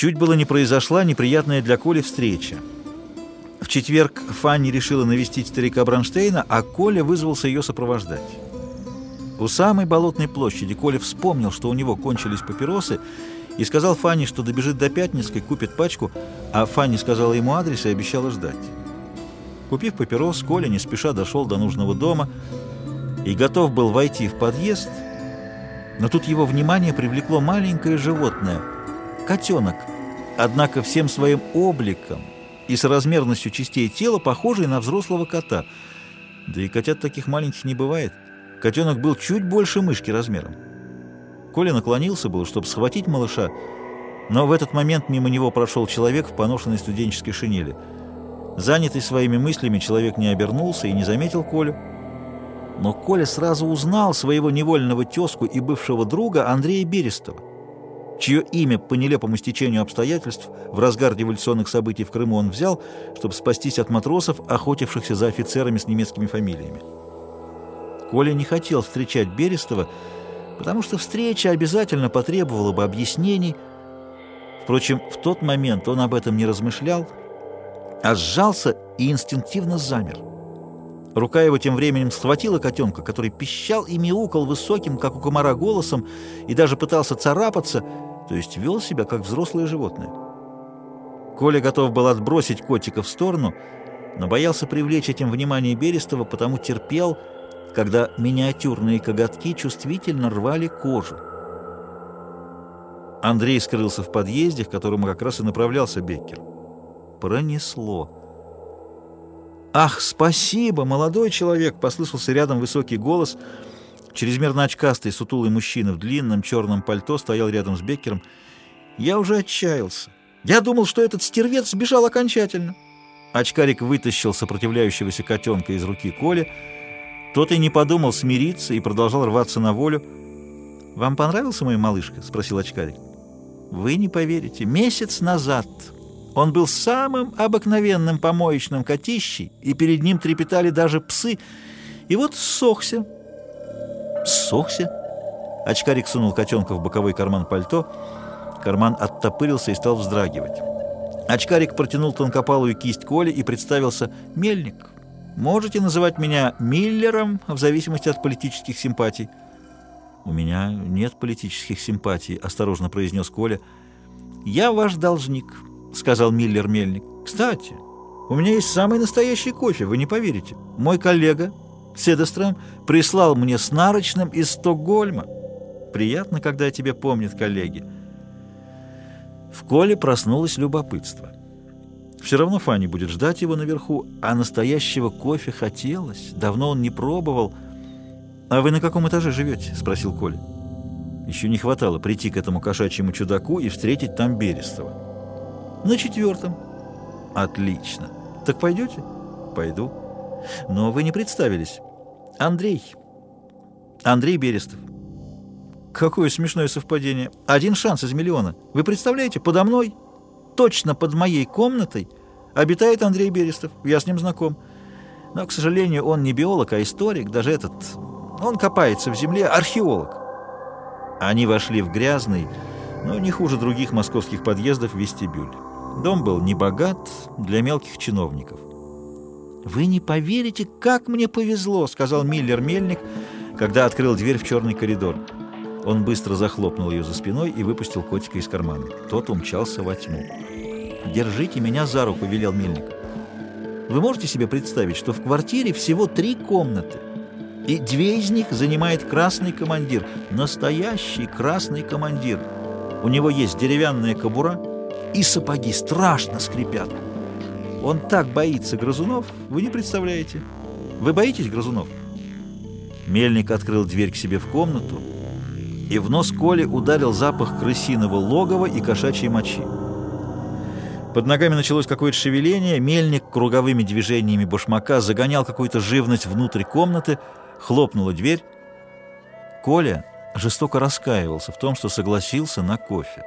Чуть было не произошла неприятная для Коли встреча. В четверг Фанни решила навестить старика Бронштейна, а Коля вызвался ее сопровождать. У самой болотной площади Коля вспомнил, что у него кончились папиросы, и сказал Фанни, что добежит до Пятницкой, купит пачку, а Фанни сказала ему адрес и обещала ждать. Купив папирос, Коля не спеша дошел до нужного дома и готов был войти в подъезд, но тут его внимание привлекло маленькое животное — котенок, однако всем своим обликом и с размерностью частей тела похожий на взрослого кота. Да и котят таких маленьких не бывает. Котенок был чуть больше мышки размером. Коля наклонился был, чтобы схватить малыша, но в этот момент мимо него прошел человек в поношенной студенческой шинели. Занятый своими мыслями, человек не обернулся и не заметил Колю. Но Коля сразу узнал своего невольного тезку и бывшего друга Андрея Берестова, чье имя по нелепому стечению обстоятельств в разгар революционных событий в Крыму он взял, чтобы спастись от матросов, охотившихся за офицерами с немецкими фамилиями. Коля не хотел встречать Берестова, потому что встреча обязательно потребовала бы объяснений. Впрочем, в тот момент он об этом не размышлял, а сжался и инстинктивно замер. Рука его тем временем схватила котенка, который пищал и мяукал высоким, как у комара, голосом и даже пытался царапаться, то есть вел себя, как взрослое животное. Коля готов был отбросить котика в сторону, но боялся привлечь этим внимание Берестова, потому терпел, когда миниатюрные коготки чувствительно рвали кожу. Андрей скрылся в подъезде, к которому как раз и направлялся Беккер. Пронесло. «Ах, спасибо, молодой человек!» — послышался рядом высокий голос. Чрезмерно очкастый сутулый мужчина в длинном черном пальто стоял рядом с Беккером. «Я уже отчаялся. Я думал, что этот стервец сбежал окончательно». Очкарик вытащил сопротивляющегося котенка из руки Коли, тот и не подумал смириться и продолжал рваться на волю. «Вам понравился мой малышка?» — спросил очкарик. «Вы не поверите. Месяц назад он был самым обыкновенным помоечным котищей, и перед ним трепетали даже псы. И вот ссохся». «Ссохся?» Очкарик сунул котенка в боковой карман пальто. Карман оттопырился и стал вздрагивать. Очкарик протянул тонкопалую кисть Коли и представился «Мельник». Можете называть меня Миллером в зависимости от политических симпатий. У меня нет политических симпатий, осторожно произнес Коля. Я ваш должник, сказал Миллер Мельник. Кстати, у меня есть самый настоящий кофе, вы не поверите. Мой коллега Седестром прислал мне с нарочным из Стокгольма. Приятно, когда о тебе помнят коллеги. В Коле проснулось любопытство. Все равно Фанни будет ждать его наверху, а настоящего кофе хотелось. Давно он не пробовал. «А вы на каком этаже живете?» — спросил Коля. Еще не хватало прийти к этому кошачьему чудаку и встретить там Берестова. «На четвертом». «Отлично. Так пойдете?» «Пойду». «Но вы не представились. Андрей. Андрей Берестов». «Какое смешное совпадение. Один шанс из миллиона. Вы представляете, подо мной...» точно под моей комнатой обитает Андрей Берестов. Я с ним знаком. Но, к сожалению, он не биолог, а историк. Даже этот... Он копается в земле, археолог. Они вошли в грязный, но не хуже других московских подъездов, вестибюль. Дом был не богат для мелких чиновников. «Вы не поверите, как мне повезло», — сказал Миллер Мельник, когда открыл дверь в черный коридор. Он быстро захлопнул ее за спиной и выпустил котика из кармана. Тот умчался во тьму. «Держите меня за руку», — велел Мельник. «Вы можете себе представить, что в квартире всего три комнаты, и две из них занимает красный командир, настоящий красный командир. У него есть деревянная кобура, и сапоги страшно скрипят. Он так боится грызунов, вы не представляете. Вы боитесь грызунов?» Мельник открыл дверь к себе в комнату, и в нос Коли ударил запах крысиного логова и кошачьей мочи. Под ногами началось какое-то шевеление, мельник круговыми движениями башмака загонял какую-то живность внутрь комнаты, хлопнула дверь. Коля жестоко раскаивался в том, что согласился на кофе.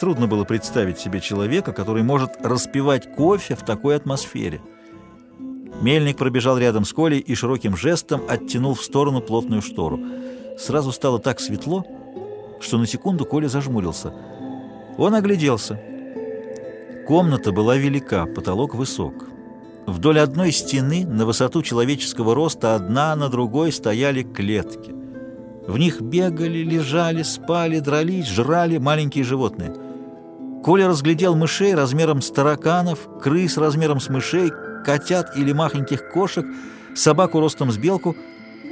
Трудно было представить себе человека, который может распивать кофе в такой атмосфере. Мельник пробежал рядом с Колей и широким жестом оттянул в сторону плотную штору. Сразу стало так светло, что на секунду Коля зажмурился. Он огляделся. Комната была велика, потолок высок. Вдоль одной стены на высоту человеческого роста одна на другой стояли клетки. В них бегали, лежали, спали, дрались, жрали маленькие животные. Коля разглядел мышей размером с тараканов, крыс размером с мышей, котят или махоньких кошек, собаку ростом с белку.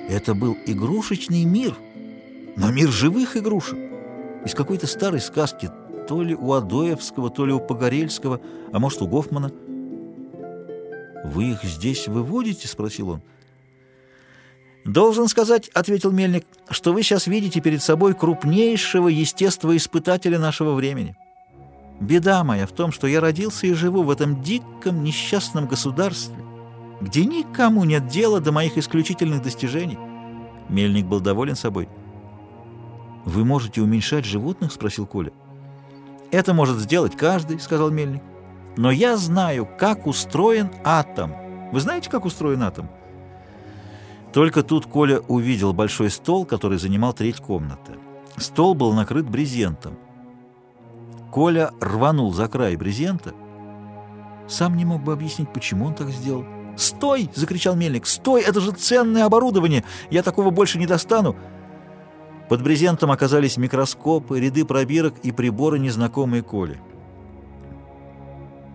Это был игрушечный мир, но мир живых игрушек. Из какой-то старой сказки, то ли у Адоевского, то ли у Погорельского, а может, у Гофмана – «Вы их здесь выводите?» — спросил он. «Должен сказать, — ответил Мельник, — что вы сейчас видите перед собой крупнейшего естествоиспытателя нашего времени. Беда моя в том, что я родился и живу в этом диком несчастном государстве, где никому нет дела до моих исключительных достижений». Мельник был доволен собой. «Вы можете уменьшать животных?» — спросил Коля. «Это может сделать каждый», — сказал Мельник. Но я знаю, как устроен атом. Вы знаете, как устроен атом? Только тут Коля увидел большой стол, который занимал треть комнаты. Стол был накрыт брезентом. Коля рванул за край брезента. Сам не мог бы объяснить, почему он так сделал. «Стой!» — закричал Мельник. «Стой! Это же ценное оборудование! Я такого больше не достану!» Под брезентом оказались микроскопы, ряды пробирок и приборы, незнакомые Коле.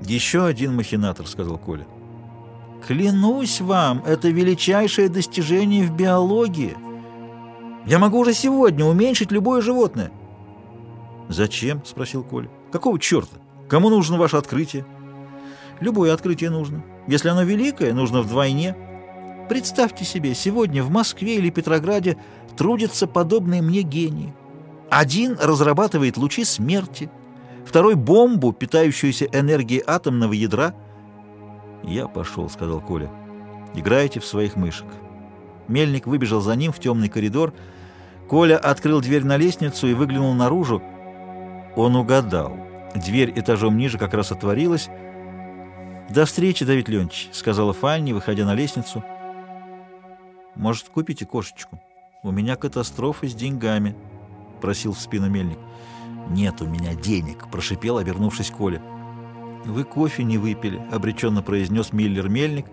«Еще один махинатор», — сказал Коля. «Клянусь вам, это величайшее достижение в биологии. Я могу уже сегодня уменьшить любое животное». «Зачем?» — спросил Коля. «Какого черта? Кому нужно ваше открытие?» «Любое открытие нужно. Если оно великое, нужно вдвойне. Представьте себе, сегодня в Москве или Петрограде трудятся подобные мне гении. Один разрабатывает лучи смерти» второй — бомбу, питающуюся энергией атомного ядра. «Я пошел», — сказал Коля. «Играйте в своих мышек». Мельник выбежал за ним в темный коридор. Коля открыл дверь на лестницу и выглянул наружу. Он угадал. Дверь этажом ниже как раз отворилась. «До встречи, Давид Ленч», — сказала Фанни, выходя на лестницу. «Может, купите кошечку? У меня катастрофа с деньгами», — просил в спину Мельник. «Нет у меня денег», — прошипел, обернувшись Коля. «Вы кофе не выпили», — обреченно произнес Миллер-мельник.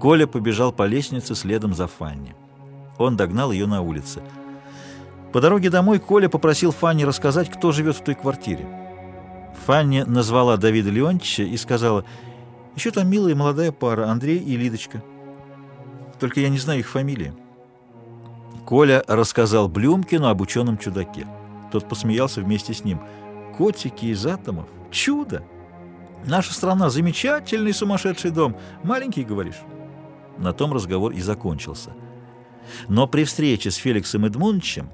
Коля побежал по лестнице следом за Фанни. Он догнал ее на улице. По дороге домой Коля попросил Фанни рассказать, кто живет в той квартире. Фанни назвала Давида Леонтьевича и сказала, «Еще там милая молодая пара, Андрей и Лидочка. Только я не знаю их фамилии». Коля рассказал Блюмкину об ученом чудаке. Тот посмеялся вместе с ним. «Котики из атомов? Чудо! Наша страна — замечательный сумасшедший дом. Маленький, говоришь?» На том разговор и закончился. Но при встрече с Феликсом Эдмундовичем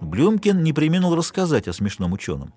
Блюмкин не применил рассказать о смешном ученом.